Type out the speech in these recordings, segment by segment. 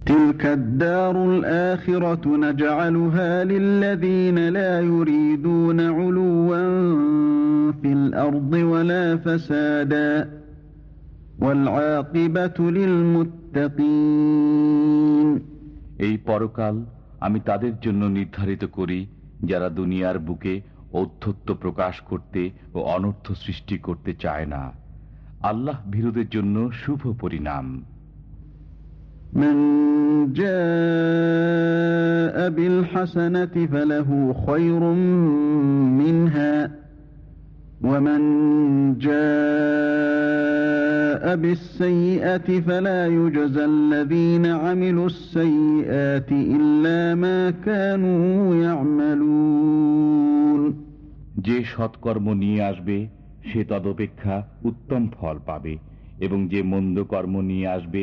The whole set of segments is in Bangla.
تلك الدار الآخرة نجعلها للذين لا يريدون علوا في الأرض ولا فسادا والعاقبة للمتقين এই পরকাল আমি তাদের জন্য নির্ধারিত করি যারা দুনিয়ার বুকে ঔদ্ধত্য প্রকাশ করতে ও অনর্থ সৃষ্টি করতে চায় না আল্লাহ ভীরুদের জন্য শুভ পরিণাম من جاء بالحسنة فله خير منها ومن جاء بالسيئة فلا يجزى الذين عملوا السيئات إلا ما كانوا يعملون যে সৎকর্ম নিয়ে আসবে সে তদপেক্ষা উত্তম ফল পাবে এবং যে মন্দ কর্ম নিয়ে আসবে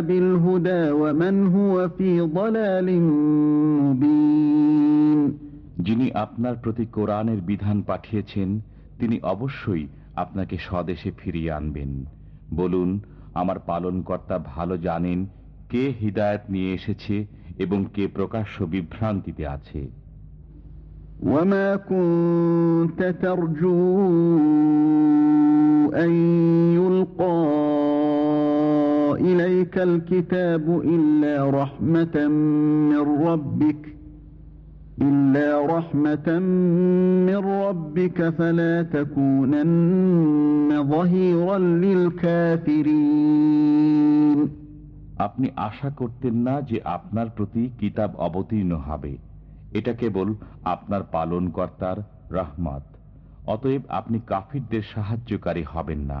بالهدى ومن هو في ضلال مبين যিনি আপনার প্রতি কোরআনের বিধান পাঠিয়েছেন তিনি অবশ্যই আপনাকে স্বদেশে ফিরিয়ে আনবেন বলুন আমার পালনকর্তা ভালো জানেন কে হিদায়ত নিয়ে এসেছে এবং কে প্রকাশ্য বিভ্রান্তিতে আছে وما كنت ترجو أن يلقى إليك الكتاب إلا رحمة من ربك إلا رحمة من ربك فلا تكونن ظهيرا للكافرين আপনি আশা করতেন না যে আপনার প্রতি কিতাব অবতীর্ণ হবে এটা কেবল আপনার পালনকর্তার রহমত অতএব আপনি কাফিরদের সাহায্যকারী হবেন না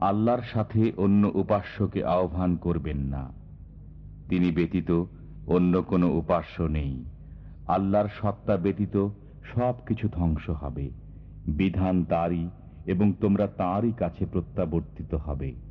আল্লাহর সাথে অন্য উপাস্যকে আহ্বান করবেন না। তিনি ব্যতীত অন্য কোনো উপাস্য নেই। আল্লাহর সত্তা ব্যতীত সব কিছু ধ্বংস হবে। বিধান তারই এবং তোমরা তাঁরই কাছে প্রত্যাবর্তিত হবে।